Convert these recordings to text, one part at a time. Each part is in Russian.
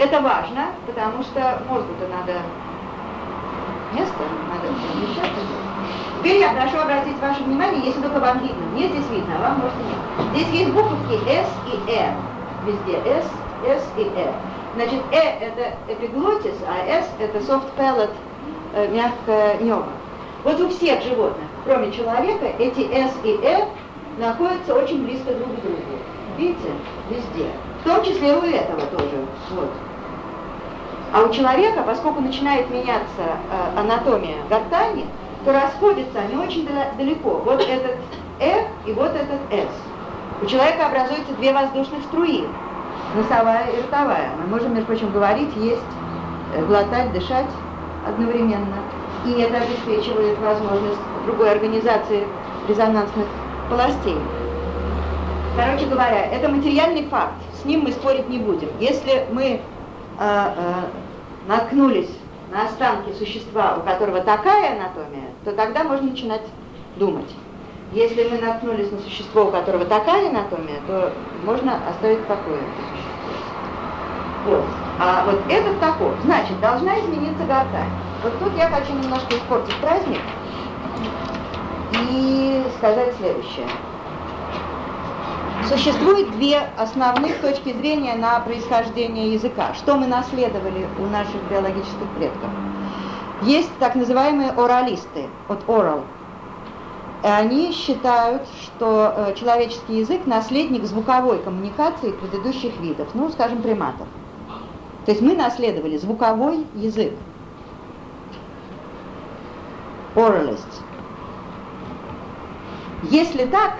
Это важно, потому что мозгу-то надо место, надо вмещаться. Теперь я прошу обратить ваше внимание, если только вам видно. Мне здесь видно, а вам может нет. Здесь есть буковки S и E. Везде S, S и E. Значит, E это эпиглотис, а S это soft pellet, э, мягкое небо. Вот у всех животных, кроме человека, эти S и E находятся очень близко друг к другу. Видите? Везде. В том числе у этого тоже. Вот. А у человека, поскольку начинает меняться э, анатомия гортани, то расходятся они очень далеко. Вот этот F и вот этот S. У человека образуются две воздушных струи, носовая и ротовая. Мы можем, между прочим, говорить, есть, э, глотать, дышать одновременно. И это обеспечивает возможность другой организации резонансных полостей. Короче говоря, это материальный факт, с ним мы спорить не будем. Если мы наткнулись на останки существа, у которого такая анатомия, то тогда можно начинать думать. Если мы наткнулись на существо, у которого такая анатомия, то можно оставить в покое. Вот. А вот этот такой, значит, должна измениться гортань. Вот тут я хочу немножко испортить праздник и сказать следующее. Существует две основных точки зрения на происхождение языка. Что мы наследовали у наших биологических предков? Есть так называемые оралисты, от oral. Они считают, что э, человеческий язык наследник звуковой коммуникации предыдущих видов, ну, скажем, приматов. То есть мы наследовали звуковой язык. Oralists. Если так,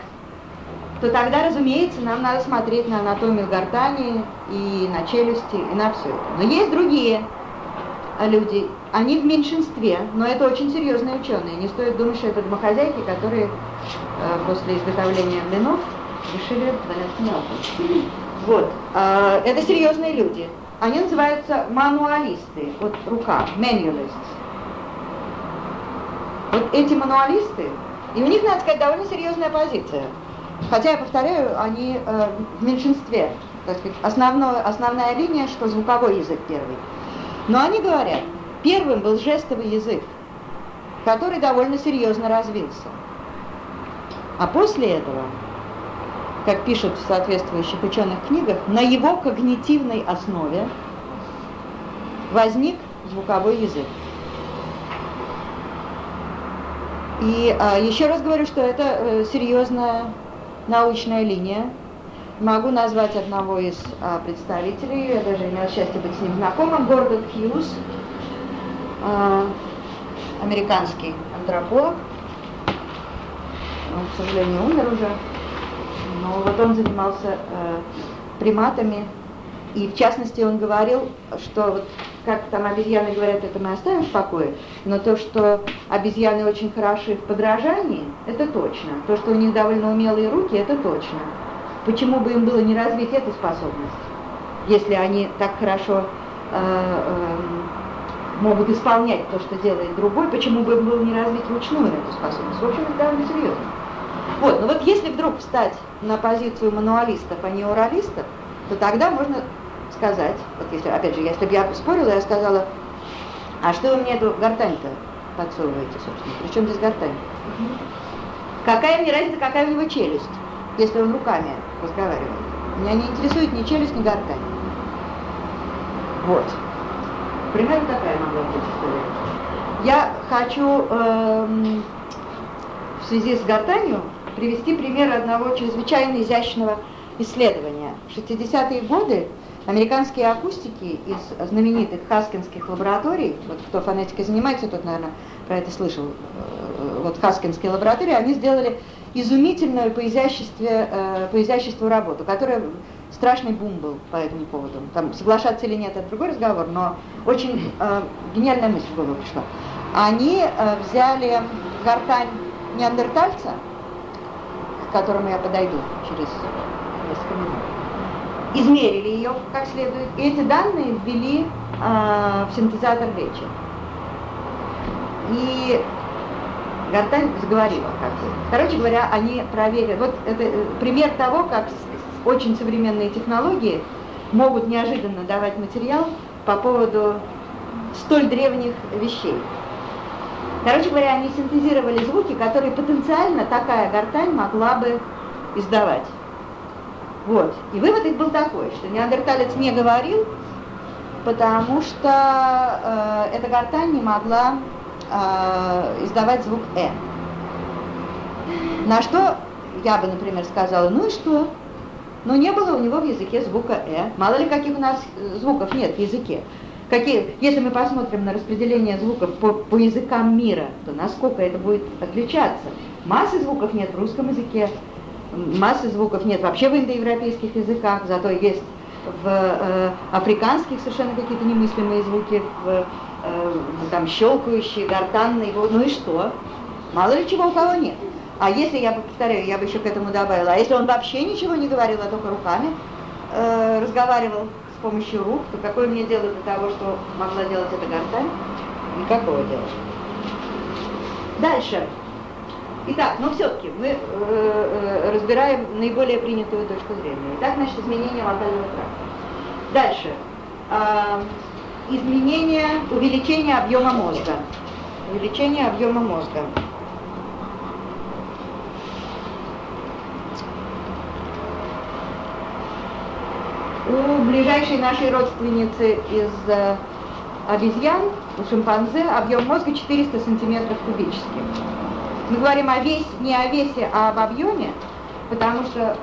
то тогда, разумеется, нам надо смотреть на анатомию гортани и на челюсти, и на все это. Но есть другие люди, они в меньшинстве, но это очень серьезные ученые. Не стоит думать, что это домохозяйки, которые э, после изготовления блинов решили заняться наукой. Вот. Э, это серьезные люди. Они называются мануалисты, вот рука, manualists. Вот эти мануалисты, и у них, надо сказать, довольно серьезная позиция. Хотя, я повторяю, они э, в меньшинстве. Так сказать, основное, основная линия, что звуковой язык первый. Но они говорят, первым был жестовый язык, который довольно серьезно развился. А после этого, как пишут в соответствующих ученых книгах, на его когнитивной основе возник звуковой язык. И а, еще раз говорю, что это э, серьезная научная линия. Могу назвать одного из а, представителей, я даже имел счастье быть с ним знакомым, Гордон Хьюз, а, американский антрополог. Он, к сожалению, умер уже, но вот он занимался а, приматами, и в частности он говорил, что вот как там обезьяны говорят, это мы оставим в покое, но то, что обезьяны очень хороши в подражании, это точно. То, что у них довольно умелые руки, это точно. Почему бы им было не развить эту способность, если они так хорошо э, э, могут исполнять то, что делает другой, почему бы им было не развить ручную эту способность? В общем, это довольно серьезно. Вот, но вот если вдруг встать на позицию мануалистов, а не оралистов, то тогда можно сказать, вот если, опять же, если бы я спорила, я сказала, а что вы мне эту гортань-то подсовываете, собственно, при чем здесь гортань? Какая мне разница, какая у него челюсть, если он руками разговаривает? Меня не интересует ни челюсть, ни гортань. Вот. Примерно такая могла быть история. Я хочу эм, в связи с гортанью привести пример одного чрезвычайно изящного исследования. В 60-е годы Американские акустики из знаменитых хаскинских лабораторий, вот кто фонетикой занимается, тот, наверное, про это слышал, э, вот хаскинские лаборатории, они сделали изумительную по, изяществе, э, по изяществу работу, которая страшный бум был по этому поводу. Там соглашаться или нет, это другой разговор, но очень э, гениальная мысль в голову пришла. Они э, взяли гортань неандертальца, к которому я подойду через несколько минут, измерили ее как следует, и эти данные ввели э, в синтезатор речи. И гортань заговорила как бы. Короче говоря, они проверили. Вот это э, пример того, как очень современные технологии могут неожиданно давать материал по поводу столь древних вещей. Короче говоря, они синтезировали звуки, которые потенциально такая гортань могла бы издавать. Вот. И вывод их был такой, что неандерталец не говорил, потому что э, эта гортань не могла э, издавать звук «э». На что я бы, например, сказала, ну и что? Но не было у него в языке звука «э». Мало ли каких у нас звуков нет в языке. Какие, если мы посмотрим на распределение звуков по, по языкам мира, то насколько это будет отличаться. Массы звуков нет в русском языке, массы звуков нет вообще в индоевропейских языках, зато есть в э, африканских совершенно какие-то немыслимые звуки, в, э, там щелкающие, гортанные, ну и что? Мало ли чего у кого нет. А если, я бы повторяю, я бы еще к этому добавила, а если он вообще ничего не говорил, а только руками э, разговаривал с помощью рук, то какое мне дело для того, что могла делать эта гортань? Никакого дела. Дальше. Итак, но все-таки мы э, э, разбираем наиболее принятую точку зрения. Итак, значит, изменение локального тракта. Дальше. Э, изменение, увеличение объема мозга. Увеличение объема мозга. У ближайшей нашей родственницы из э, обезьян, у шимпанзе, объем мозга 400 сантиметров кубических. Мы говорим о весе, не о весе, а об объеме, потому что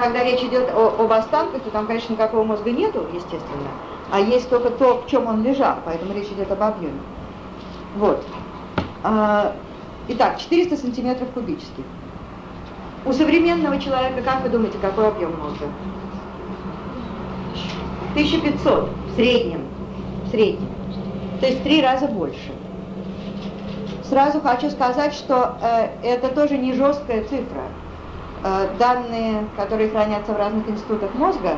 когда речь идет о, об останках, то там, конечно, никакого мозга нету, естественно, а есть только то, в чем он лежал, поэтому речь идет об объеме. Вот. А, итак, 400 сантиметров кубических. У современного человека, как вы думаете, какой объем мозга? 1500 в среднем. В среднем. То есть в три раза больше. Сразу хочу сказать, что э, это тоже не жесткая цифра. Э, данные, которые хранятся в разных институтах мозга,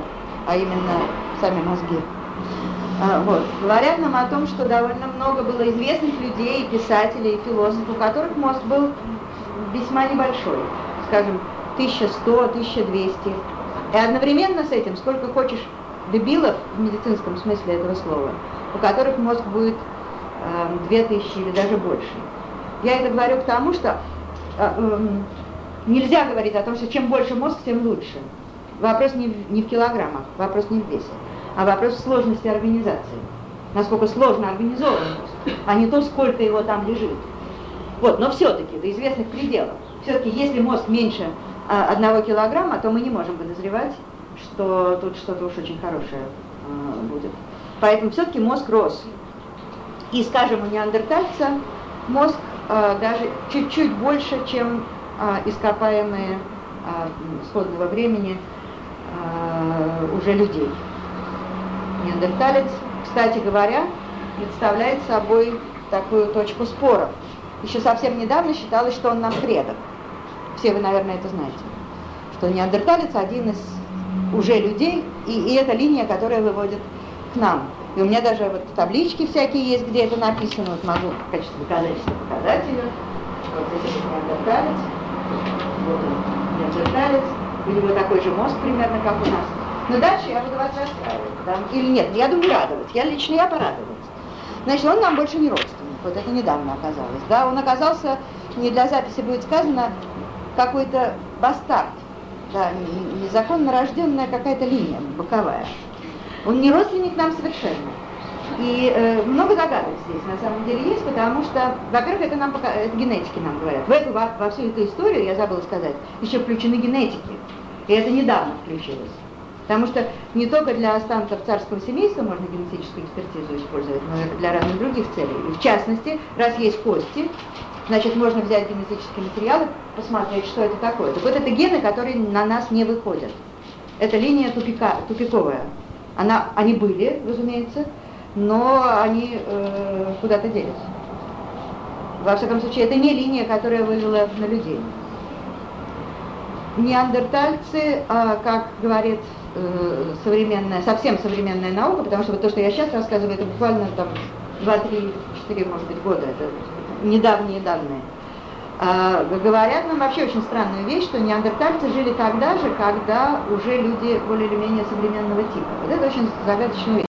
а именно сами мозги, э, вот, говорят нам о том, что довольно много было известных людей, писателей, философов, у которых мозг был весьма небольшой, скажем, 1100-1200. И одновременно с этим, сколько хочешь дебилов в медицинском смысле этого слова, у которых мозг будет э, 2000 или даже больше. Я это говорю к тому, что э, э, нельзя говорить о том, что чем больше мозг, тем лучше. Вопрос не в, не в килограммах, вопрос не в весе, а вопрос в сложности организации. Насколько сложно организован мозг, а не то, сколько его там лежит. Вот, но все-таки до известных пределов. Все-таки если мозг меньше а, одного килограмма, то мы не можем подозревать, что тут что-то уж очень хорошее а, будет. Поэтому все-таки мозг рос. И, скажем, у неандертальца мозг даже чуть-чуть больше, чем а, ископаемые а, сходного времени уже людей. Неандерталец, кстати говоря, представляет собой такую точку споров. Еще совсем недавно считалось, что он нам предок. Все вы, наверное, это знаете. Что неандерталец один из уже людей, и, и это линия, которая выводит к нам. И у меня даже вот таблички всякие есть, где это написано, вот могу в качестве доказательства показать ее. Вот здесь неандерталец, вот он, неандерталец, у него такой же мозг примерно, как у нас. Но дальше я буду вас расстраивать, да? или нет, я думаю радовать, я лично я порадовалась. Значит, он нам больше не родственник, вот это недавно оказалось, да, он оказался, не для записи будет сказано, какой-то бастард, да, незаконно рожденная какая-то линия боковая. Он не родственник нам совершенно. И э, много загадок здесь на самом деле есть, потому что, во-первых, это нам пока, это генетики нам говорят. В эту, во, во всю эту историю, я забыла сказать, еще включены генетики. И это недавно включилось. Потому что не только для останков царского семейства можно генетическую экспертизу использовать, но и для разных других целей. И в частности, раз есть кости, значит, можно взять генетические материалы, посмотреть, что это такое. Так вот, это гены, которые на нас не выходят. Это линия тупика, тупиковая. Она, они были, разумеется, но они э, куда-то делись. Во всяком случае, это не линия, которая вывела на людей. Неандертальцы, э, как говорит э, современная, совсем современная наука, потому что вот то, что я сейчас рассказываю, это буквально там 2-3-4, может быть, года, это недавние данные. А, говорят нам вообще очень странную вещь, что неандертальцы жили тогда же, когда уже люди более или менее современного типа. Вот это очень загадочная вещь.